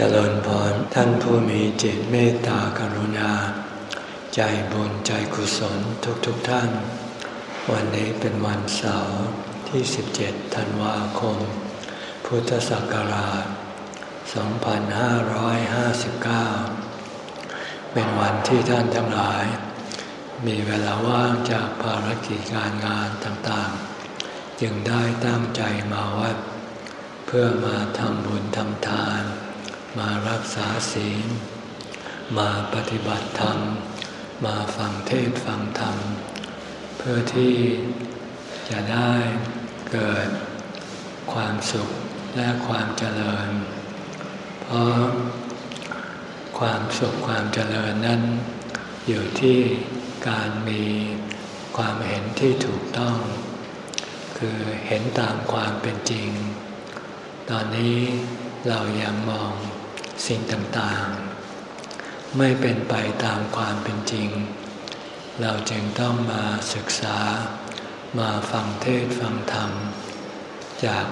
เจริญพรท่านผู้มีจิตเมตตากรุณา ใจบุญใจกุศลทุกๆทท่าน วันนี้เป็นวันเสาร์ที่ 17 ธันวาคม พุทธศักราช 2559 เป็นวันที่ท่านทั้งหลาย มีเวลาว่างจากภารกิจการงานต่างๆ จึงได้ตั้งใจมาวัด เพื่อมาทำบุญทำทาน มารักษาศีล มาปฏิบัติธรรม มาฟังเทศฟังธรรม เพื่อที่จะได้เกิดความสุขและความเจริญ เพราะความสุขความเจริญนั้น อยู่ที่การมีความเห็นที่ถูกต้อง คือเห็นตามความเป็นจริง ตอนนี้เรายังมอง สิ่งต่างๆ ไม่เป็นไปตามความเป็นจริง เราจึงต้องมาศึกษามาฟังเทศฟังธรรม จาก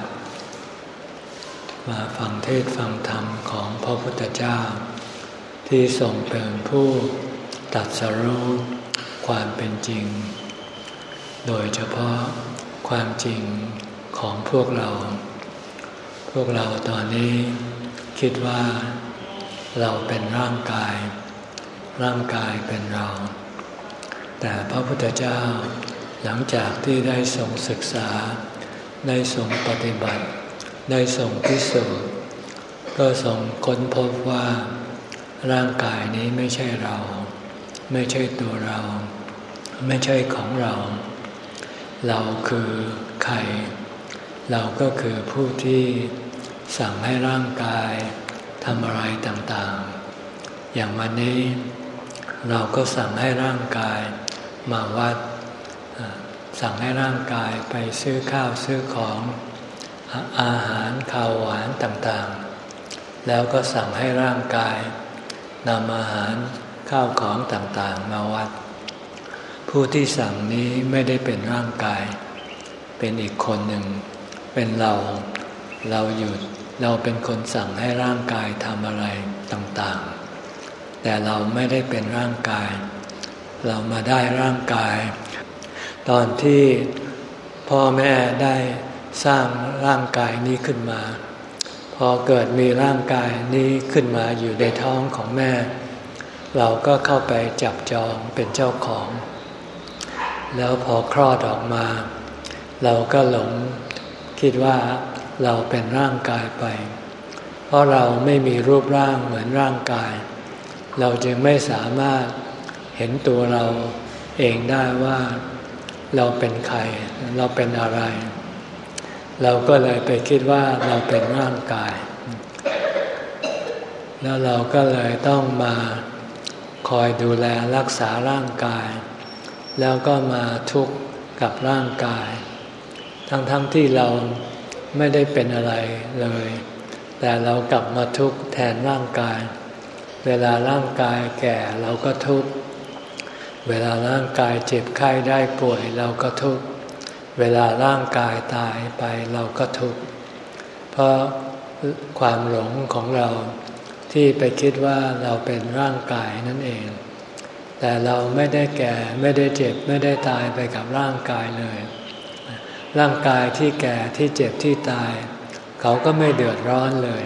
มาฟังเทศฟังธรรมของพระพุทธเจ้า ที่ทรงเป็นผู้ตัดสรู้ความเป็นจริง โดยเฉพาะความจริงของพวกเรา พวกเราตอนนี้ คิดว่าเราเป็นร่างกาย ร่างกายเป็นเรา แต่พระพุทธเจ้าหลังจากที่ได้ทรงศึกษา ได้ทรงปฏิบัติ ได้ทรงพิสูจน์ก็ทรงค้นพบว่า ร่างกายนี้ไม่ใช่เรา ไม่ใช่ตัวเรา ไม่ใช่ของเรา เราคือใคร เราก็คือผู้ที่ สั่งให้ร่างกายทำอะไรต่างๆ อย่างวันนี้เราก็สั่งให้ร่างกายมาวัด สั่งให้ร่างกายไปซื้อข้าวซื้อของอาหารข้าวหวานต่างๆ แล้วก็สั่งให้ร่างกายนำอาหารข้าวของต่างๆ มาวัด ผู้ที่สั่งนี้ไม่ได้เป็นร่างกาย เป็นอีกคนหนึ่ง เป็นเรา เราอยู่เราเป็นคนสั่งให้ร่างกายทำอะไรต่างๆ แต่เราไม่ได้เป็นร่างกาย เรามาได้ร่างกาย ตอนที่พ่อแม่ได้สร้างร่างกายนี้ขึ้นมา พอเกิดมีร่างกายนี้ขึ้นมาอยู่ในท้องของแม่ เราก็เข้าไปจับจองเป็นเจ้าของ แล้วพอคลอดออกมา เราก็หลงคิดว่า เราเป็นร่างกายไป เพราะเราไม่มีรูปร่างเหมือนร่างกาย เราจึงไม่สามารถเห็นตัวเราเองได้ว่าเราเป็นใคร เราเป็นอะไร เราก็เลยไปคิดว่าเราเป็นร่างกาย แล้วเราก็เลยต้องมาคอยดูแลรักษาร่างกาย แล้วก็มาทุกข์กับร่างกาย ทั้งๆทที่เรา ไม่ได้เป็นอะไรเลย แต่เรากลับมาทุกข์แทนร่างกาย เวลาร่างกายแก่เราก็ทุกข์ เวลาร่างกายเจ็บไข้ได้ป่วยเราก็ทุกข์ เวลาร่างกายตายไปเราก็ทุกข์ เพราะความหลงของเราที่ไปคิดว่าเราเป็นร่างกายนั่นเอง แต่เราไม่ได้แก่ไม่ได้เจ็บไม่ได้ตายไปกับร่างกายเลย ร่างกายที่แก่ที่เจ็บที่ตาย เขาก็ไม่เดือดร้อนเลย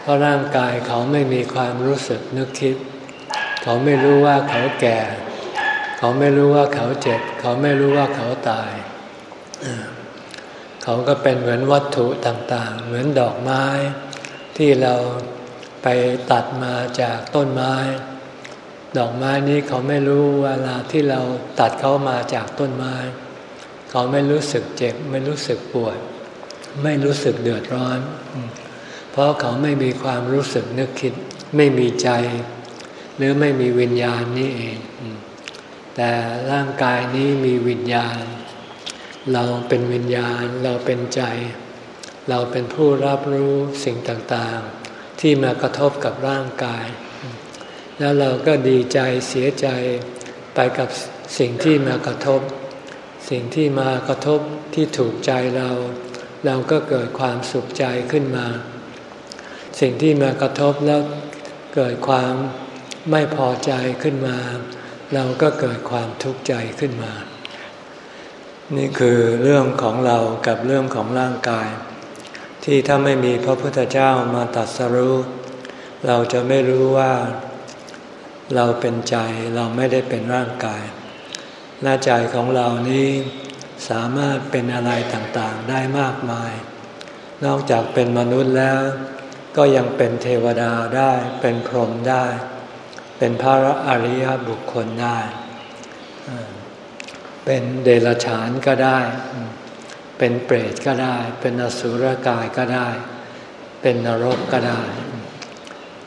เพราะร่างกายเขาไม่มีความรู้สึกนึกคิด เขาไม่รู้ว่าเขาแก่ เขาไม่รู้ว่าเขาเจ็บ เขาไม่รู้ว่าเขาตาย เขาก็เป็นเหมือนวัตถุต่างๆ เหมือนดอกไม้ ที่เราไปตัดมาจากต้นไม้ ดอกไม้นี้เขาไม่รู้เวลาที่เราตัดเขามาจากต้นไม้เขาไม่รู้สึกเจ็บ ไม่รู้สึกปวด ไม่รู้สึกเดือดร้อน เพราะเขาไม่มีความรู้สึกนึกคิด ไม่มีใจ หรือไม่มีวิญญาณนี่เอง แต่ร่างกายนี้มีวิญญาณ เราเป็นวิญญาณ เราเป็นใจ เราเป็นผู้รับรู้สิ่งต่างๆ ที่มากระทบกับร่างกาย แล้วเราก็ดีใจเสียใจไปกับสิ่งที่มากระทบ สิ่งที่มากระทบที่ถูกใจเรา เราก็เกิดความสุขใจขึ้นมา สิ่งที่มากระทบแล้วเกิดความไม่พอใจขึ้นมา เราก็เกิดความทุกข์ใจขึ้นมา นี่คือเรื่องของเรากับเรื่องของร่างกาย ที่ถ้าไม่มีพระพุทธเจ้ามาตัดสรู้เราจะไม่รู้ว่า เราเป็นใจเราไม่ได้เป็นร่างกาย หน้าใจของเรานี้สามารถเป็นอะไรต่างๆได้มากมาย นอกจากเป็นมนุษย์แล้ว ก็ยังเป็นเทวดาได้ เป็นพรหมได้ เป็นพระอริยบุคคลได้ เป็นเดรัจฉานก็ได้ เป็นเปรตก็ได้ เป็นอสุรกายก็ได้ เป็นนรกก็ได้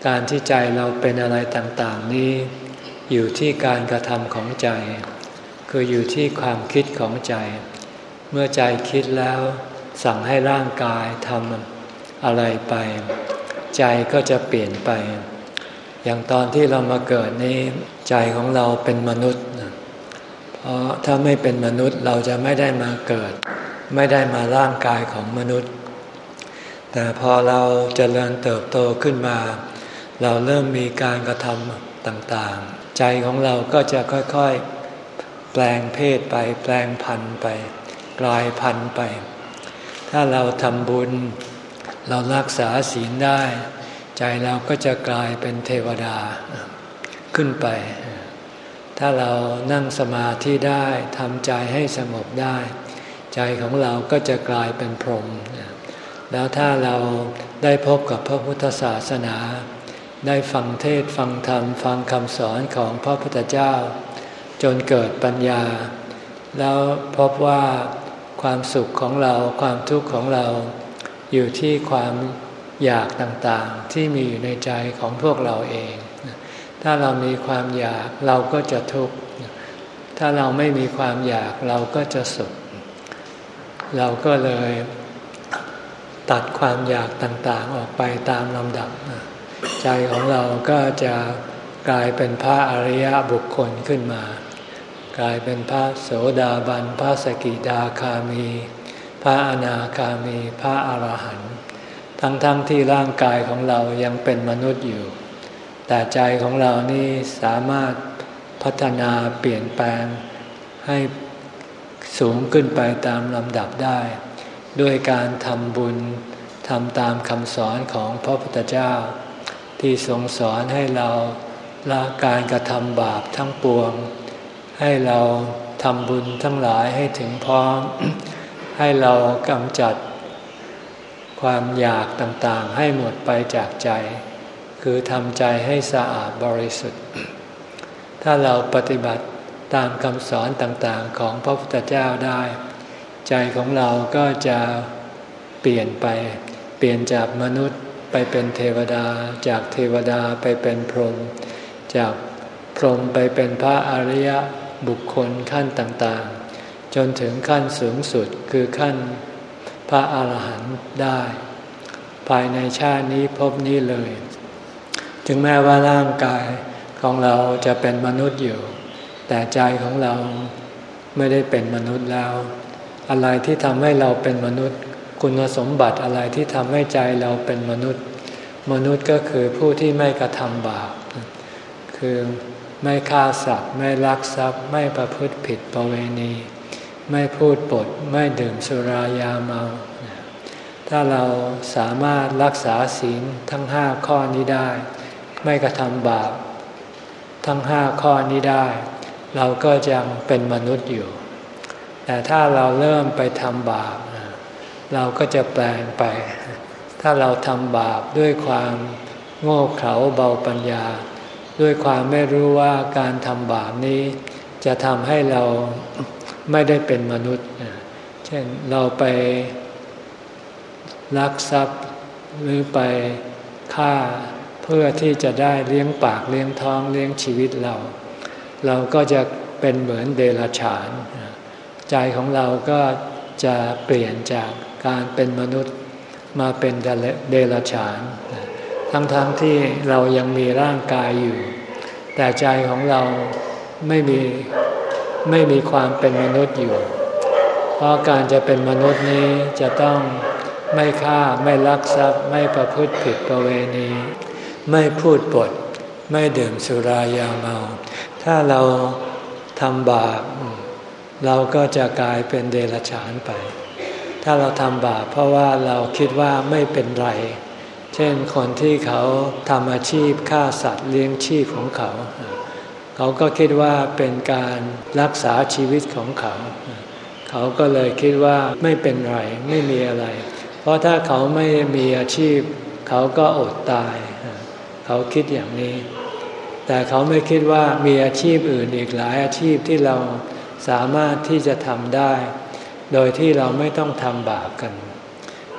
การที่ใจเราเป็นอะไรต่างๆนี้ อยู่ที่การกระทำของใจ คืออยู่ที่ความคิดของใจ เมื่อใจคิดแล้ว สั่งให้ร่างกายทำอะไรไป ใจก็จะเปลี่ยนไป อย่างตอนที่เรามาเกิดนี้ ใจของเราเป็นมนุษย์เพราะถ้าไม่เป็นมนุษย์เราจะไม่ได้มาเกิด ไม่ได้มาร่างกายของมนุษย์ แต่พอเราจเจริญเติบโตขึ้นมา เราเริ่มมีการกระทำต่างๆ ใจของเราก็จะค่อยๆ แปลงเพศไป แปลงพันธุ์ไป กลายพันธุ์ไป ถ้าเราทำบุญ เรารักษาศีลได้ ใจเราก็จะกลายเป็นเทวดาขึ้นไป ถ้าเรานั่งสมาธิได้ทำใจให้สงบได้ ใจของเราก็จะกลายเป็นพรหมแล้วถ้าเราได้พบกับพระพุทธศาสนา ได้ฟังเทศฟังธรรม ฟังคำสอนของพระพุทธเจ้า จนเกิดปัญญา แล้วพบว่าความสุขของเราความทุกข์ของเราอยู่ที่ความอยากต่างๆ ที่มีอยู่ในใจของพวกเราเอง ถ้าเรามีความอยากเราก็จะทุกข์ ถ้าเราไม่มีความอยากเราก็จะสุข เราก็เลยตัดความอยากต่างๆ ออกไปตามลำดับ ใจของเราก็จะกลายเป็นพระอริยบุคคลขึ้นมา กลายเป็นพระโสดาบัน พระสกิดาคามี พระอนาคามี พระอารหันต์ทั้งๆทที่ร่างกายของเรายังเป็นมนุษย์อยู่ แต่ใจของเรานี่สามารถพัฒนาเปลี่ยนแปลงให้สูงขึ้นไปตามลำดับได้ ด้วยการทำบุญทำตามคำสอนของพระพุทธเจ้า ที่ทรงสอนให้เราละการกระทำบาปทั้งปวง ให้เราทำบุญทั้งหลายให้ถึงพร้อม ให้เรากำจัดความอยากต่างๆ ให้หมดไปจากใจ คือทำใจให้สะอาดบริสุทธิ์ ถ้าเราปฏิบัติตามคำสอนต่างๆ ของพระพุทธเจ้าได้ ใจของเราก็จะเปลี่ยนไป เปลี่ยนจากมนุษย์ไปเป็นเทวดา จากเทวดาไปเป็นพรหม จากพรหมไปเป็นพระอริยะ บุคคลขั้นต่างๆ จนถึงขั้นสูงสุดคือขั้นพระอาหารหันต์ได้ ภายในชาตินี้พบนี้เลย ถึงแม้ว่าร่างกายของเราจะเป็นมนุษย์อยู่ แต่ใจของเราไม่ได้เป็นมนุษย์แล้ว อะไรที่ทำให้เราเป็นมนุษย์ คุณสมบัติอะไรที่ทำให้ใจเราเป็นมนุษย์ มนุษย์ก็คือผู้ที่ไม่กระทำบาปคือ ไม่ฆ่าสัตว์ ไม่ลักทรัพย์ ไม่ประพฤติผิดประเวณี ไม่พูดปด ไม่ดื่มสุรายาเมา ถ้าเราสามารถรักษาศีลทั้งห้าข้อนี้ได้ ไม่กระทำบาปทั้งห้าข้อนี้ได้ เราก็ยังเป็นมนุษย์อยู่ แต่ถ้าเราเริ่มไปทำบาป เราก็จะแปลงไป ถ้าเราทำบาปด้วยความโง่เขลาเบาปัญญา ด้วยความไม่รู้ว่าการทำบาปนี้จะทำให้เราไม่ได้เป็นมนุษย์ เช่นเราไปลักทรัพย์หรือไปฆ่าเพื่อที่จะได้เลี้ยงปากเลี้ยงท้องเลี้ยงชีวิตเรา เราก็จะเป็นเหมือนเดรัจฉาน ใจของเราก็จะเปลี่ยนจากการเป็นมนุษย์มาเป็นเดรัจฉาน ทั้งๆทที่เรายังมีร่างกายอยู่ แต่ใจของเราไม่มีไม่มีความเป็นมนุษย์อยู่ เพราะการจะเป็นมนุษย์นี้จะต้องไม่ฆ่าไม่ลักทรัพย์ ไม่ประพฤติผิดประเวณี ไม่พูดปด ไม่ดื่มสุรายาเมา ถ้าเราทำบาป เราก็จะกลายเป็นเดรัจฉานไป ถ้าเราทำบาปเพราะว่าเราคิดว่าไม่เป็นไร เช่นคนที่เขาทำอาชีพฆ่าสัตว์เลี้ยงชีพของเขา เขาก็คิดว่าเป็นการรักษาชีวิตของเขา เขาก็เลยคิดว่าไม่เป็นไรไม่มีอะไร เพราะถ้าเขาไม่มีอาชีพ เขาก็อดตาย เขาคิดอย่างนี้ แต่เขาไม่คิดว่ามีอาชีพอื่นอีกหลายอาชีพที่เราสามารถที่จะทำได้ โดยที่เราไม่ต้องทำบาปกัน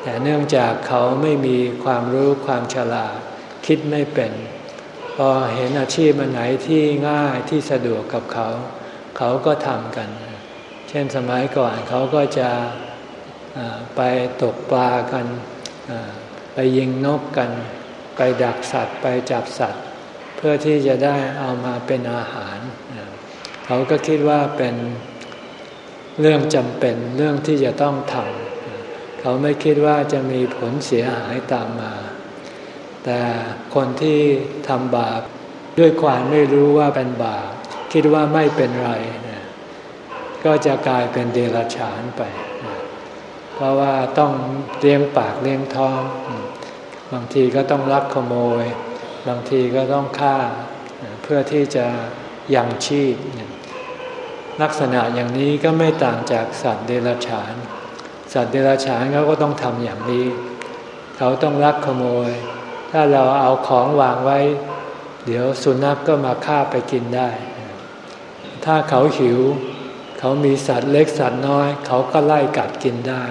แต่เนื่องจากเขาไม่มีความรู้ความฉลาดคิดไม่เป็น พอเห็นอาชีพอันไหนที่ง่ายที่สะดวกกับเขา เขาก็ทำกัน เช่นสมัยก่อนเขาก็จะไปตกปลากันไปยิงนกกัน ไปดักสัตว์ ไปจับสัตว์ เพื่อที่จะได้เอามาเป็นอาหาร เขาก็คิดว่าเป็นเรื่องจำเป็นเรื่องที่จะต้องทำ เขาไม่คิดว่าจะมีผลเสียหายตามมา แต่คนที่ทำบาปด้วยความไม่รู้ว่าเป็นบาปคิดว่าไม่เป็นไรก็จะกลายเป็นเดรัจฉานไปเพราะว่าต้องเลี้ยงปากเลี้ยงท้อง บางทีก็ต้องลักขโมย บางทีก็ต้องฆ่าเพื่อที่จะยังชีพ ลักษณะอย่างนี้ก็ไม่ต่างจากสัตว์เดรัจฉาน สัตว์เดรัจฉานเขาก็ต้องทำอย่างนี้ เขาต้องลักขโมย ถ้าเราเอาของวางไว้ เดี๋ยวสุนัขกก็มาฆ่าไปกินได้ ถ้าเขาหิว เขามีสัตว์เล็กสัตว์น้อย เขาก็ไล่กัดกินได้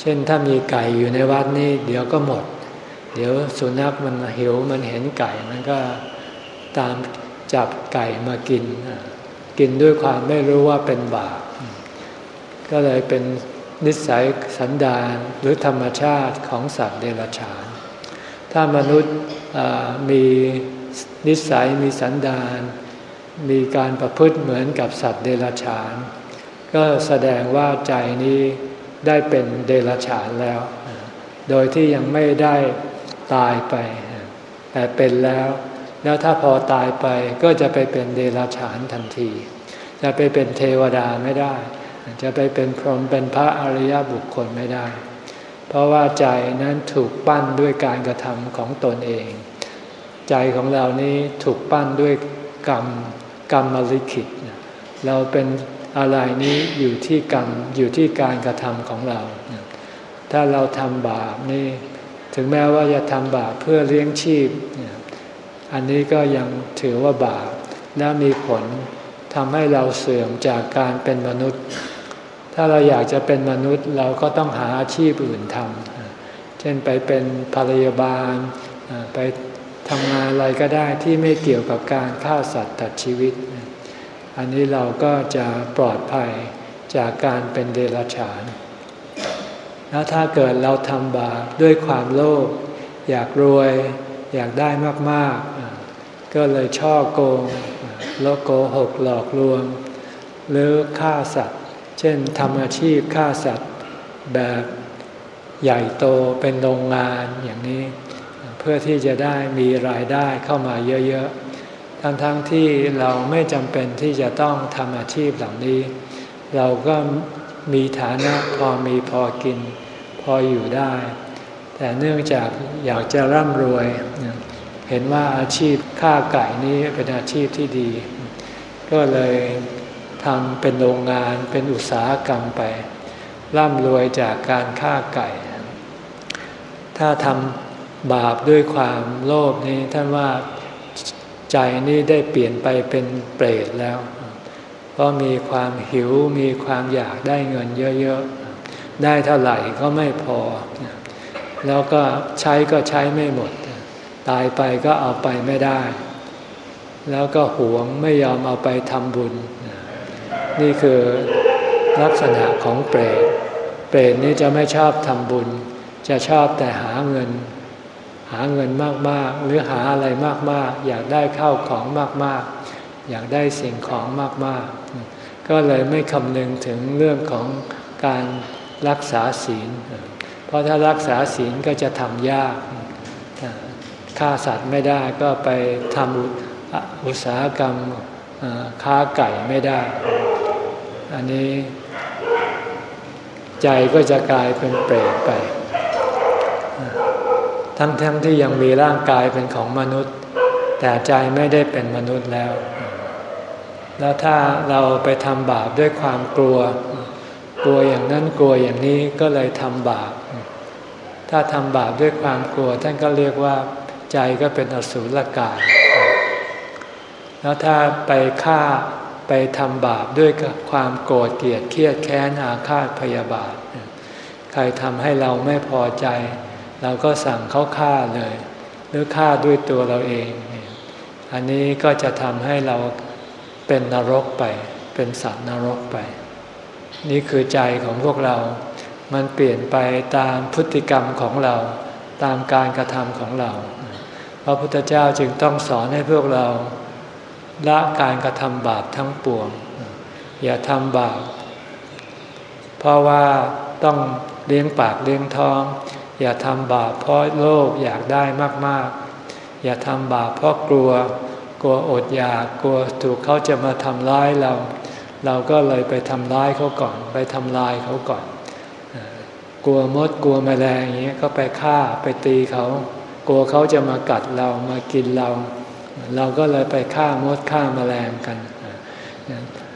เช่นถ้ามีไก่อยู่ในวัดนี้เดี๋ยวก็หมด เดี๋ยวสุนัขมันหิวมันเห็นไก่มันก็ตามจับไก่มากิน กินด้วยความไม่รู้ว่าเป็นบาปก็เลยเป็น นิสัยสันดานหรือธรรมชาติของสัตว์เดรัจฉาน ถ้ามนุษย์มีนิสัยมีสันดาน มีการประพฤติเหมือนกับสัตว์เดรัจฉาน ก็แสดงว่าใจนี้ได้เป็นเดรัจฉานแล้ว โดยที่ยังไม่ได้ตายไป แต่เป็นแล้ว แล้วถ้าพอตายไปก็จะไปเป็นเดรัจฉานทันที จะไปเป็นเทวดาไม่ได้ จะไปเป็นพรหมเป็นพระอริยบุคคลไม่ได้ เพราะว่าใจนั้นถูกปั้นด้วยการกระทำของตนเอง ใจของเรานี้ถูกปั้นด้วยกรรมกรรมมลิขิต เราเป็นอะไรนี้อยู่ที่กรรมอยู่ที่การกระทำของเรา ถ้าเราทำบาปนี่ถึงแม้ว่าจะทำบาปเพื่อเลี้ยงชีพ อันนี้ก็ยังถือว่าบาปและมีผลทำให้เราเสื่อมจากการเป็นมนุษย์ ถ้าเราอยากจะเป็นมนุษย์เราก็ต้องหาอาชีพอื่นทำเช่นไปเป็นภรรยาบาลไปทำงานอะไรก็ได้ที่ไม่เกี่ยวกับการฆ่าสัตว์ตัดชีวิต อันนี้เราก็จะปลอดภัยจากการเป็นเดรัจฉาน แล้วถ้าเกิดเราทำบาปด้วยความโลภอยากรวย อยากได้มากๆ ก็เลยช่อโกงแล้วโกหกหลอกลวง หรือฆ่าสัตว์ เช่นทำอาชีพฆ่าสัตว์แบบใหญ่โตเป็นโรงงานอย่างนี้ เพื่อที่จะได้มีรายได้เข้ามาเยอะๆ ทั้งๆทที่เราไม่จำเป็นที่จะต้องทำอาชีพเหล่านี้ เราก็มีฐานะพอมีพอกิน พออยู่ได้ แต่เนื่องจากอยากจะร่ำรวย เห็นว่าอาชีพฆ่าไก่นี้เป็นอาชีพที่ดี ก็เลย ทำเป็นโรงงานเป็นอุตสาหกรรมไป ร่ำรวยจากการฆ่าไก่ ถ้าทำบาปด้วยความโลภนี้ท่านว่าใจนี้ได้เปลี่ยนไปเป็นเปรตแล้ว เพราะมีความหิวมีความอยากได้เงินเยอะๆ ได้เท่าไหร่ก็ไม่พอ แล้วก็ใช้ก็ใช้ไม่หมด ตายไปก็เอาไปไม่ได้ แล้วก็หวงไม่ยอมเอาไปทำบุญ นี่คือลักษณะของเปรต เปรตนี่จะไม่ชอบทำบุญ จะชอบแต่หาเงิน หาเงินมากๆ หรือหาอะไรมากๆ อยากได้ข้าวของมากๆ อยากได้สิ่งของมากๆ ก็เลยไม่คำนึงถึงเรื่องของการรักษาศีล เพราะถ้ารักษาศีลก็จะทำยาก ฆ่าสัตว์ไม่ได้ก็ไปทำอุตสาหกรรมค้าไก่ไม่ได้ อันนี้ใจก็จะกลายเป็นเปรตไป ทั้งทั้งที่ยังมีร่างกายเป็นของมนุษย์ แต่ใจไม่ได้เป็นมนุษย์แล้ว แล้วถ้าเราไปทำบาปด้วยความกลัว กลัวอย่างนั้นกลัวอย่างนี้ก็เลยทำบาป ถ้าทำบาปด้วยความกลัว ท่านก็เรียกว่าใจก็เป็นอสุรกาย แล้วถ้าไปฆ่า ไปทำบาปด้วยความโกรธเกลียดเครียดแค้นอาฆาตพยาบาท ใครทำให้เราไม่พอใจ เราก็สั่งเขาฆ่าเลย หรือฆ่าด้วยตัวเราเอง อันนี้ก็จะทำให้เราเป็นนรกไป เป็นสัตว์นรกไป นี่คือใจของพวกเรา มันเปลี่ยนไปตามพฤติกรรมของเรา ตามการกระทำของเรา พระพุทธเจ้าจึงต้องสอนให้พวกเรา ละการกระทำบาปทั้งปวง อย่าทำบาป เพราะว่าต้องเลี้ยงปากเลี้ยงท้อง อย่าทำบาปเพราะโลภอยากได้มากๆ อย่าทำบาปเพราะกลัว กลัวอดอยากกลัวถูกเขาจะมาทำร้ายเรา เราก็เลยไปทำร้ายเขาก่อน ไปทำลายเขาก่อน กลัวมดกลัวแมลงอย่างนี้ก็ไปฆ่าไปตีเขา กลัวเขาจะมากัดเรามากินเรา เราก็เลยไปฆ่ามดฆ่ามาแมลงกัน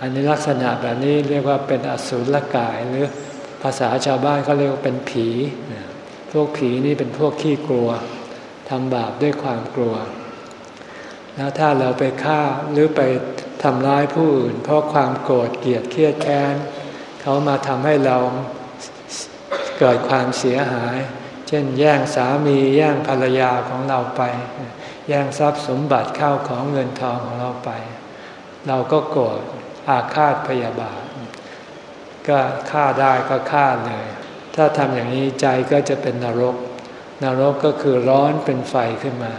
อันนี้ลักษณะแบบนี้เรียกว่าเป็นอสุรกายหรือภาษาชาวบ้านเขาเรียกว่าเป็นผี พวกผีนี่เป็นพวกขี้กลัวทำบาปด้วยความกลัว แล้วถ้าเราไปฆ่าหรือไปทำร้ายผู้อื่น เพราะความโกรธเกลียดเครียดแค้นเขามาทำให้เราเกิดความเสียหาย เช่นแย่งสามีแย่งภรรยาของเราไป แย่งทรัพย์สมบัติเข้าของเงินทองของเราไป เราก็โกรธอาฆาตพยาบาท ก็ฆ่าได้ก็ฆ่าเลย ถ้าทำอย่างนี้ใจก็จะเป็นนรก นรกก็คือร้อนเป็นไฟขึ้นมา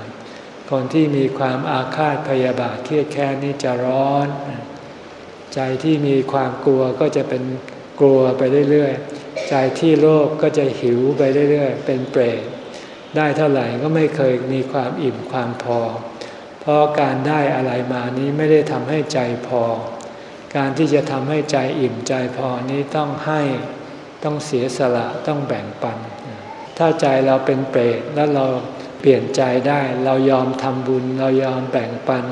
คนที่มีความอาฆาตพยาบาทเครียดแค้นนี่จะร้อน ใจที่มีความกลัวก็จะเป็นกลัวไปเรื่อยๆ ใจที่โลภกก็จะหิวไปเรื่อยๆ เป็นเปรต ได้เท่าไหร่ก็ไม่เคยมีความอิ่มความพอ เพราะการได้อะไรมานี้ไม่ได้ทำให้ใจพอ การที่จะทำให้ใจอิ่มใจพอนี้ต้องให้ต้องเสียสละต้องแบ่งปัน ถ้าใจเราเป็นเปรตแล้วเราเปลี่ยนใจได้เรายอมทำบุญเรายอมแบ่งปัน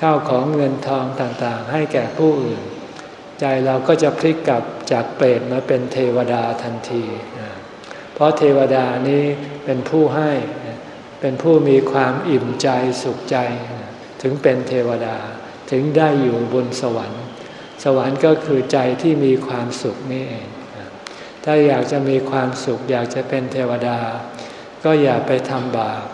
ข้าวของเงินทองต่างๆ ให้แก่ผู้อื่น ใจเราก็จะพลิกกลับจากเปรตมาเป็นเทวดาทันที เพราะเทวดานี้ เป็นผู้ให้ เป็นผู้มีความอิ่มใจสุขใจ ถึงเป็นเทวดาถึงได้อยู่บนสวรรค์ สวรรค์ก็คือใจที่มีความสุขนี่เอง ถ้าอยากจะมีความสุข อยากจะเป็นเทวดา ก็อย่าไปทำบาป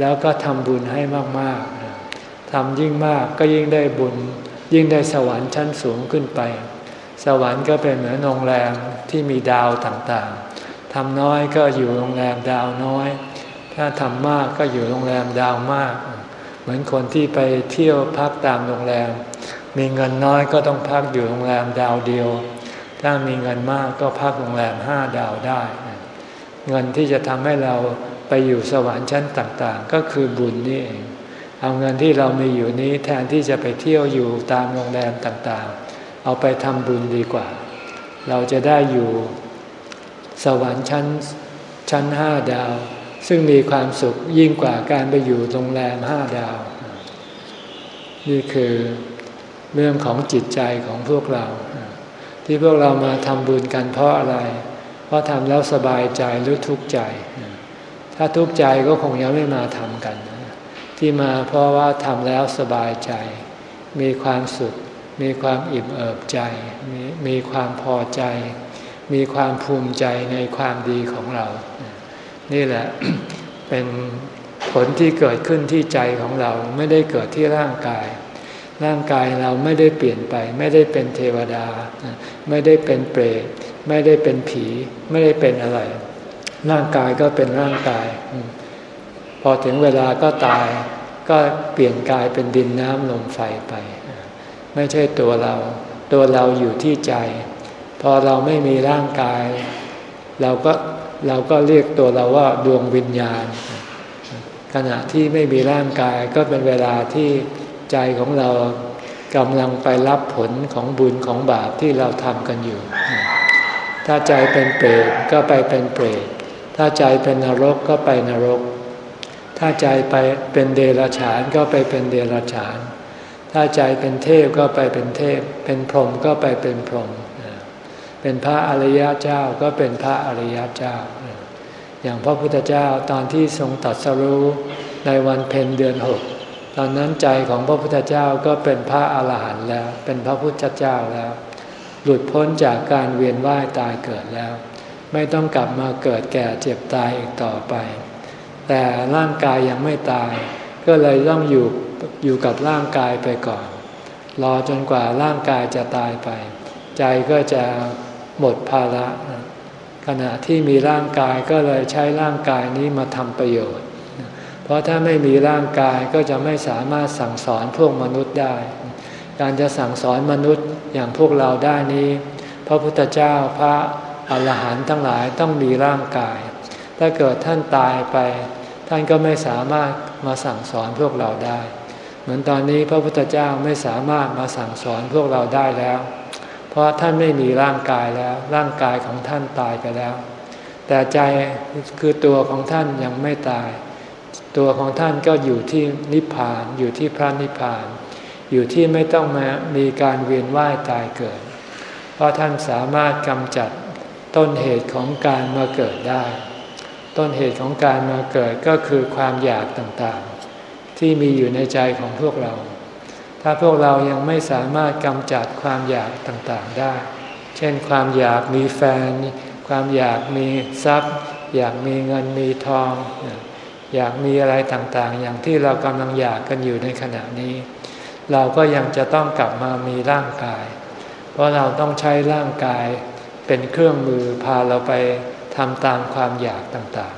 แล้วก็ทำบุญให้มากๆทำยิ่งมากก็ยิ่งได้บุญ ยิ่งได้สวรรค์ชั้นสูงขึ้นไป สวรรค์ก็เป็นเหมือนโรงแรมที่มีดาวต่างๆ ทำน้อยก็อยู่โรงแรมดาวน้อย ถ้าทำมากก็อยู่โรงแรมดาวมาก เหมือนคนที่ไปเที่ยวพักตามโรงแรม มีเงินน้อยก็ต้องพักอยู่โรงแรมดาวเดียว ถ้ามีเงินมากก็พักโรงแรมห้าดาวได้ เงินที่จะทำให้เราไปอยู่สวรรค์ชั้นต่างๆ ก็คือบุญนี่เองเอาเงินที่เรามีอยู่นี้แทนที่จะไปเที่ยวอยู่ตามโรงแรมต่างๆ เอาไปทำบุญดีกว่า เราจะได้อยู่ สวรรค์ชั้นชั้นห้าดาว ซึ่งมีความสุขยิ่งกว่าการไปอยู่โรงแรมห้าดาว นี่คือเรื่องของจิตใจของพวกเรา ที่พวกเรามาทำบุญกันเพราะอะไร เพราะทำแล้วสบายใจหรือทุกข์ใจ ถ้าทุกข์ใจก็คงยังไม่มาทำกัน ที่มาเพราะว่าทำแล้วสบายใจ มีความสุข มีความอิ่มเอิบใจ มีมีความพอใจ มีความภูมิใจในความดีของเรา นี่แหละเป็นผลที่เกิดขึ้นที่ใจของเราไม่ได้เกิดที่ร่างกาย ร่างกายเราไม่ได้เปลี่ยนไป ไม่ได้เป็นเทวดา ไม่ได้เป็นเปรตไม่ได้เป็นผี ไม่ได้เป็นอะไร ร่างกายก็เป็นร่างกาย พอถึงเวลาก็ตาย ก็เปลี่ยนกายเป็นดินน้ำลมไฟไป ไม่ใช่ตัวเรา ตัวเราอยู่ที่ใจ พอเราไม่มีร่างกาย เราก็เราก็เรียกตัวเราว่าดวงวิญญาณ ขณะที่ไม่มีร่างกายก็เป็นเวลาที่ใจของเรากำลังไปรับผลของบุญของบาปที่เราทำกันอยู่ ถ้าใจเป็นเปรตก็ไปเป็นเปรต ถ้าใจเป็นนรกก็ไปนรก ถ้าใจไปเป็นเดรัจฉานก็ไปเป็นเดรัจฉาน ถ้าใจเป็นเทพก็ไปเป็นเทพ เป็นพรหมก็ไปเป็นพรหม เป็นพระอริยเจ้าก็เป็นพระอริยเจ้า อย่างพระพุทธเจ้าตอนที่ทรงตัดสรู้ในวันเพ็ญเดือนหกตอนนั้นใจของพระพุทธเจ้าก็เป็นพระอาหารหันต์แล้ว เป็นพระพุทธเจ้าแล้ว หลุดพ้นจากการเวียนว่ายตายเกิดแล้ว ไม่ต้องกลับมาเกิดแก่เจ็บตายอีกต่อไป แต่ร่างกายยังไม่ตาย ก็เลยต้องอยู่อยู่กับร่างกายไปก่อน รอจนกว่าร่างกายจะตายไป ใจก็จะ หมดภาระ ขณะที่มีร่างกายก็เลยใช้ร่างกายนี้มาทำประโยชน์ เพราะถ้าไม่มีร่างกายก็จะไม่สามารถสั่งสอนพวกมนุษย์ได้ การจะสั่งสอนมนุษย์อย่างพวกเราได้นี้ พระพุทธเจ้าพระอรหันต์ทั้งหลายต้องมีร่างกาย ถ้าเกิดท่านตายไป ท่านก็ไม่สามารถมาสั่งสอนพวกเราได้ เหมือนตอนนี้พระพุทธเจ้าไม่สามารถมาสั่งสอนพวกเราได้แล้ว เพราะท่านไม่มีร่างกายแล้ว ร่างกายของท่านตายไปแล้ว แต่ใจคือตัวของท่านยังไม่ตาย ตัวของท่านก็อยู่ที่นิพพานอยู่ที่พระนิพพาน อยู่ที่ไม่ต้องมามีการเวียนว่ายตายเกิด เพราะท่านสามารถกำจัดต้นเหตุของการมาเกิดได้ ต้นเหตุของการมาเกิดก็คือความอยากต่างๆ ที่มีอยู่ในใจของพวกเรา ถ้าพวกเรายังไม่สามารถกำจัดความอยากต่างๆได้ เช่นความอยากมีแฟน ความอยากมีทรัพย์ อยากมีเงินมีทอง อยากมีอะไรต่างๆ อย่างที่เรากำลังอยากกันอยู่ในขณะนี้ เราก็ยังจะต้องกลับมามีร่างกาย เพราะเราต้องใช้ร่างกายเป็นเครื่องมือพาเราไปทำตามความอยากต่าง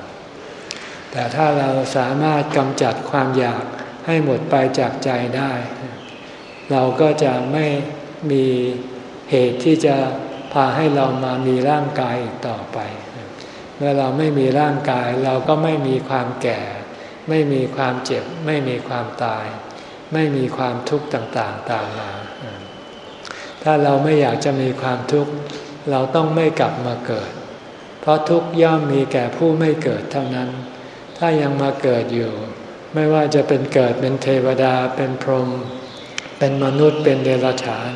ๆ แต่ถ้าเราสามารถกำจัดความอยากให้หมดไปจากใจได้ เราก็จะไม่มีเหตุที่จะพาให้เรามามีร่างกายอีกต่อไป เมื่อเราไม่มีร่างกายเราก็ไม่มีความแก่ ไม่มีความเจ็บ ไม่มีความตาย ไม่มีความทุกข์ต่างๆตามมา ถ้าเราไม่อยากจะมีความทุกข์เราต้องไม่กลับมาเกิด เพราะทุกข์ย่อมมีแก่ผู้ไม่เกิดเท่านั้น ถ้ายังมาเกิดอยู่ ไม่ว่าจะเป็นเกิดเป็นเทวดาเป็นพรหม เป็นมนุษย์เป็นเดรัจฉาน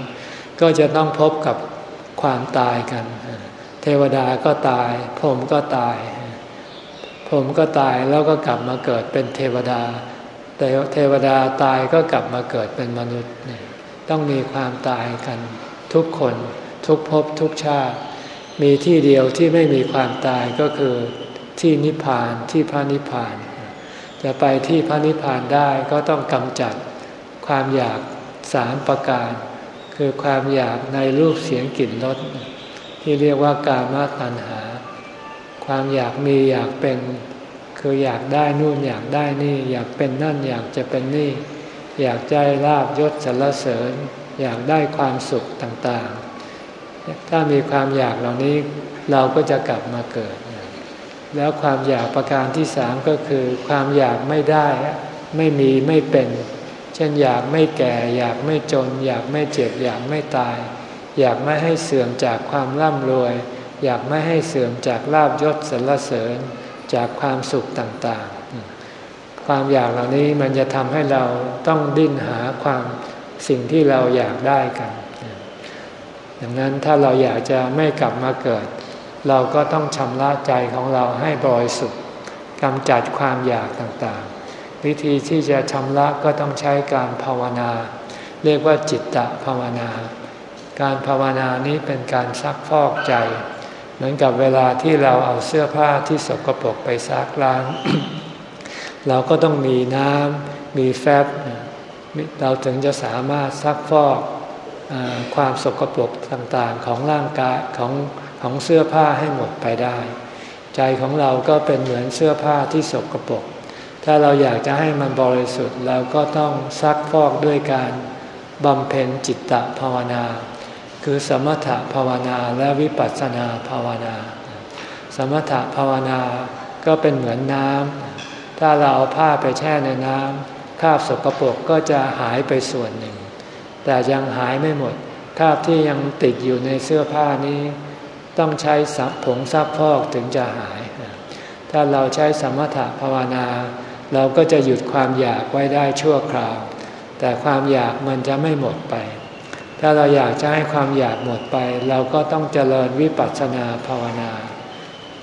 ก็จะต้องพบกับความตายกัน เทวดาก็ตาย พรหมก็ตาย พรหมก็ตายแล้วก็กลับมาเกิดเป็นเทวดา แต่เทวดาตายก็กลับมาเกิดเป็นมนุษย์ ต้องมีความตายกัน ทุกคนทุกภพทุกชาติ มีที่เดียวที่ไม่มีความตายก็คือที่นิพพานที่พระนิพพาน จะไปที่พระนิพพานได้ก็ต้องกำจัดความอยาก สามประการ คือความอยากในรูปเสียงกลิ่นรสที่เรียกว่ากามาตัณหา ความอยากมีอยากเป็น คืออยากได้นู่นอยากได้นี่ อยากเป็นนั่นอยากจะเป็นนี่ อยากใจลาบยศสรรเสริญ อยากได้ความสุขต่างๆ ถ้ามีความอยากเหล่านี้เราก็จะกลับมาเกิด แล้วความอยากประการที่สามก็คือ ความอยากไม่ได้ไม่มีไม่เป็น ช่นอยากไม่แก่ อยากไม่จน อยากไม่เจ็บ อยากไม่ตาย อยากไม่ให้เสื่อมจากความร่ำรวย อยากไม่ให้เสื่อมจากลาบยศสรรเสริญ จากความสุขต่างๆ ความอยากเหล่านี้มันจะทำให้เราต้องดิ้นหาความสิ่งที่เราอยากได้กันดังนั้นถ้าเราอยากจะไม่กลับมาเกิด เราก็ต้องชำระใจของเราให้บริสุทธิ์กำจัดความอยากต่างๆ วิธีที่จะชำระก็ต้องใช้การภาวนา เรียกว่าจิตตภาวนา การภาวนานี้เป็นการซักฟอกใจ เหมือนกับเวลาที่เราเอาเสื้อผ้าที่สกปรกไปซักล้าง เราก็ต้องมีน้ำมีแฟบ เราถึงจะสามารถซักฟอกอความสกปรกต่างๆของร่างกายของของเสื้อผ้าให้หมดไปได้ ใจของเราก็เป็นเหมือนเสื้อผ้าที่สกปรก ถ้าเราอยากจะให้มันบริสุทธิ์เราก็ต้องซักฟอกด้วยการบำเพ็ญจิตตภาวนา คือสมถภาวนาและวิปัสสนาภาวนา สมถภาวนาก็เป็นเหมือนน้ำถ้าเราเอาผ้าไปแช่ในน้ำคราบสกปรกก็จะหายไปส่วนหนึ่ง แต่ยังหายไม่หมดคราบที่ยังติดอยู่ในเสื้อผ้านี้ ต้องใช้ผงซักพอกถึงจะหาย ถ้าเราใช้สมถภาวนา เราก็จะหยุดความอยากไว้ได้ชั่วคราว แต่ความอยากมันจะไม่หมดไป ถ้าเราอยากจะให้ความอยากหมดไป เราก็ต้องเจริญวิปัสสนาภาวนา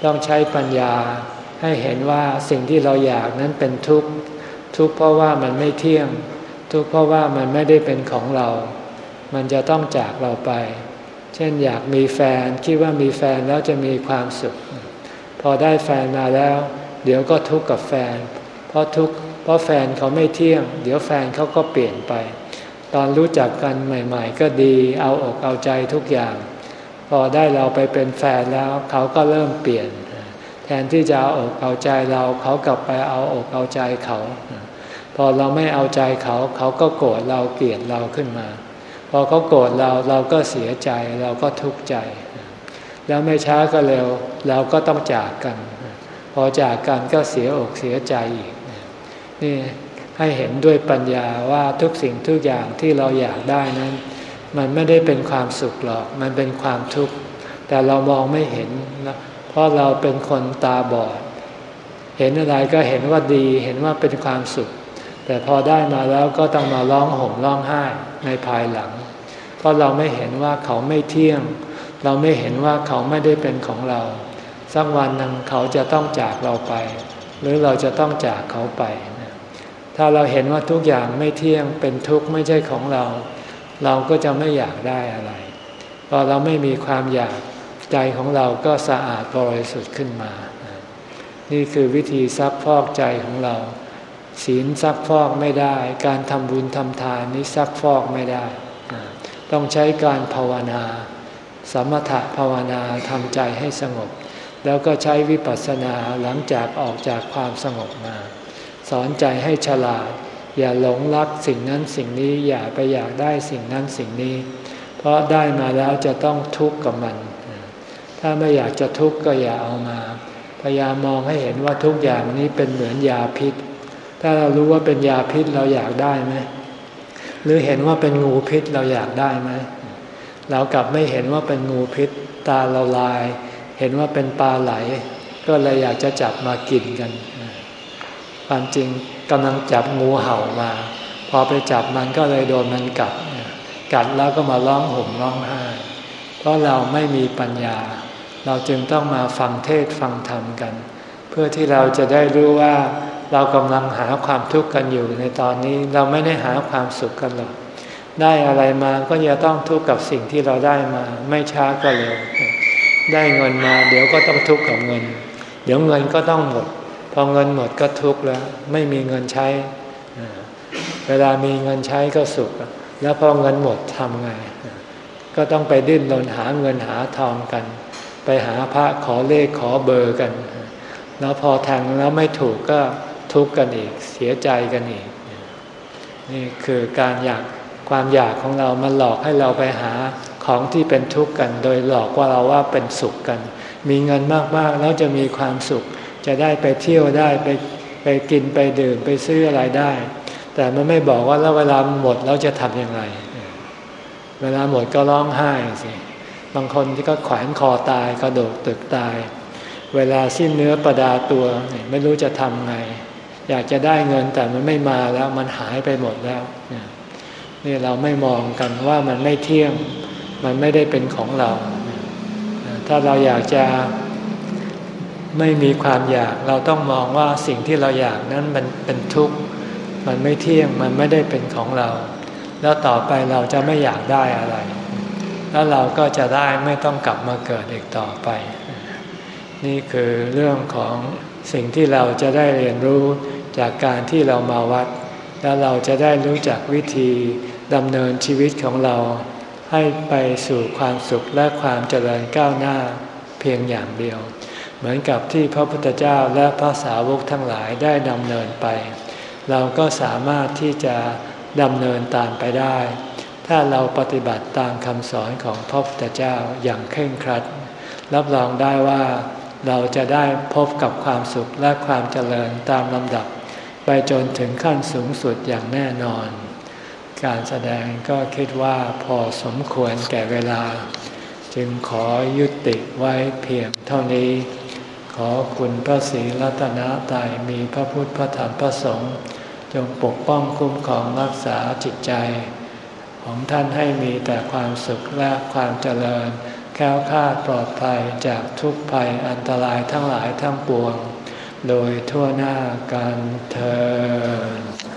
ต้องใช้ปัญญาให้เห็นว่าสิ่งที่เราอยากนั้นเป็นทุกข์ทุกข์เพราะว่ามันไม่เที่ยง ทุกข์เพราะว่ามันไม่ได้เป็นของเรา มันจะต้องจากเราไป เช่นอยากมีแฟนคิดว่ามีแฟนแล้วจะมีความสุข พอได้แฟนมาแล้ว เดี๋ยวก็ทุกข์กับแฟน ราะทุกข์เพราะแฟนเขาไม่เที่ยง เดี๋ยวแฟนเขาก็เปลี่ยนไป ตอนรู้จักกันใหม่ ๆ ก็ดีเอาอกเอาใจทุกอย่าง พอได้เราไปเป็นแฟนแล้วเขาก็เริ่มเปลี่ยน แทนที่จะเอาอกเอาใจเราเขากลับไปเอาอกเอาใจเขา พอเราไม่เอาใจเขาเขาก็โกรธเราเกลียดเราขึ้นมา พอเขาโกรธเราเราก็เสียใจเราก็ทุกข์ใจ แล้วไม่ช้าก็เร็วเราก็ต้องจากกัน พอจากกันก็เสียอกเสียใจอีก นี่ให้เห็นด้วยปัญญาว่าทุกสิ่งทุกอย่างที่เราอยากได้นั้น มันไม่ได้เป็นความสุขหรอก มันเป็นความทุกข์ แต่เรามองไม่เห็นนะเพราะเราเป็นคนตาบอด เห็นอะไรก็เห็นว่าดีเห็นว่าเป็นความสุข แต่พอได้มาแล้วก็ต้องมาร้องห่มร้องไห้ในภายหลัง เพราะเราไม่เห็นว่าเขาไม่เที่ยง เราไม่เห็นว่าเขาไม่ได้เป็นของเรา สักวันหนึ่งเขาจะต้องจากเราไป หรือเราจะต้องจากเขาไป ถ้าเราเห็นว่าทุกอย่างไม่เที่ยงเป็นทุกข์ไม่ใช่ของเรา เราก็จะไม่อยากได้อะไร พอเราไม่มีความอยากใจของเราก็สะอาดบริสุทธิ์ขึ้นมา นี่คือวิธีซักฟอกใจของเรา ศีลซักฟอกไม่ได้ การทำบุญทำทานนี้ซักฟอกไม่ได้ ต้องใช้การภาวนา สมถะภาวนาทำใจให้สงบ แล้วก็ใช้วิปัสสนาหลังจากออกจากความสงบมา สอนใจให้ฉลาด อย่าหลงรักสิ่งนั้นสิ่งนี้อย่าไปอยากได้สิ่งนั้นสิ่งนี้ เพราะได้มาแล้วจะต้องทุกข์กับมัน ถ้าไม่อยากจะทุกข์ก็อย่าเอามา พยายามมองให้เห็นว่าทุกอย่างนี้เป็นเหมือนยาพิษ ถ้าเรารู้ว่าเป็นยาพิษเราอยากได้ไหมหรือเห็นว่าเป็นงูพิษเราอยากได้ไหมเรากลับไม่เห็นว่าเป็นงูพิษตาเราลาย เห็นว่าเป็นปลาไหล ก็เลยอยากจะจับมากินกัน ความจริงกำลังจับงูเห่ามา พอไปจับมันก็เลยโดนมันกัดกัดแล้วก็มาร้องห่มร้องไห้เพราะเราไม่มีปัญญา เราจึงต้องมาฟังเทศฟังธรรมกัน เพื่อที่เราจะได้รู้ว่าเรากำลังหาความทุกข์กันอยู่ในตอนนี้เราไม่ได้หาความสุขกันหรอกได้อะไรมาก็จะต้องทุกข์กับสิ่งที่เราได้มา ไม่ช้าก็เร็วได้เงินมา เดี๋ยวก็ต้องทุกข์กับเงิน เดี๋ยวเงินก็ต้องหมด พอเงินหมดก็ทุกข์แล้ว ไม่มีเงินใช้ เวลามีเงินใช้ก็สุข แล้วพอเงินหมดทำไง ก็ต้องไปดิ้นรนหาเงินหาทองกัน ไปหาพระขอเลขขอเบอร์กัน แล้วพอแทงแล้วไม่ถูกก็ทุกข์กันอีก เสียใจกันอีก นี่คือการอยากความอยากของเรา มันหลอกให้เราไปหาของที่เป็นทุกข์กัน โดยหลอกว่าเราว่าเป็นสุขกัน มีเงินมากๆแล้วจะมีความสุข จะได้ไปเที่ยวได้ไปไปกินไปดื่มไปซื้ออะไรได้ แต่มันไม่บอกว่าแล้วเวลาหมดแล้วจะทำยังไงเวลาหมดก็ร้องไห้สิบางคนที่ก็แขวนคอตายกระโดดตึกตาย เวลาสิ้นเนื้อประดาตัวไม่รู้จะทำไง อยากจะได้เงินแต่มันไม่มาแล้วมันหายไปหมดแล้วนี่เราไม่มองกันว่ามันไม่เที่ยง มันไม่ได้เป็นของเรา ถ้าเราอยากจะ ไม่มีความอยากเราต้องมองว่าสิ่งที่เราอยากนั้นมันเป็นทุกข์มันไม่เที่ยงมันไม่ได้เป็นของเรา แล้วต่อไปเราจะไม่อยากได้อะไร แล้วเราก็จะได้ไม่ต้องกลับมาเกิดอีกต่อไป นี่คือเรื่องของสิ่งที่เราจะได้เรียนรู้จากการที่เรามาวัด แล้วเราจะได้รู้จักวิธีดำเนินชีวิตของเรา ให้ไปสู่ความสุขและความเจริญก้าวหน้าเพียงอย่างเดียว เหมือนกับที่พระพุทธเจ้าและพระสาวกทั้งหลายได้ดำเนินไป เราก็สามารถที่จะดำเนินตามไปได้ ถ้าเราปฏิบัติตามคำสอนของพระพุทธเจ้าอย่างเคร่งครัด รับรองได้ว่าเราจะได้พบกับความสุขและความเจริญตามลำดับ ไปจนถึงขั้นสูงสุดอย่างแน่นอน การแสดงก็คิดว่าพอสมควรแก่เวลา จึงขอยุติไว้เพียงเท่านี้ ขอคุณพระศรีรัตนตรัยมีพระพุทธพระธรรมพระสงฆ์จงปกป้องคุ้มครองรักษาจิตใจ ของท่านให้มีแต่ความสุขและความเจริญแค้วคาดปลอดภัยจากทุกภัยอันตรายทั้งหลายทั้งปวง โดยทั่วหน้ากันเธอ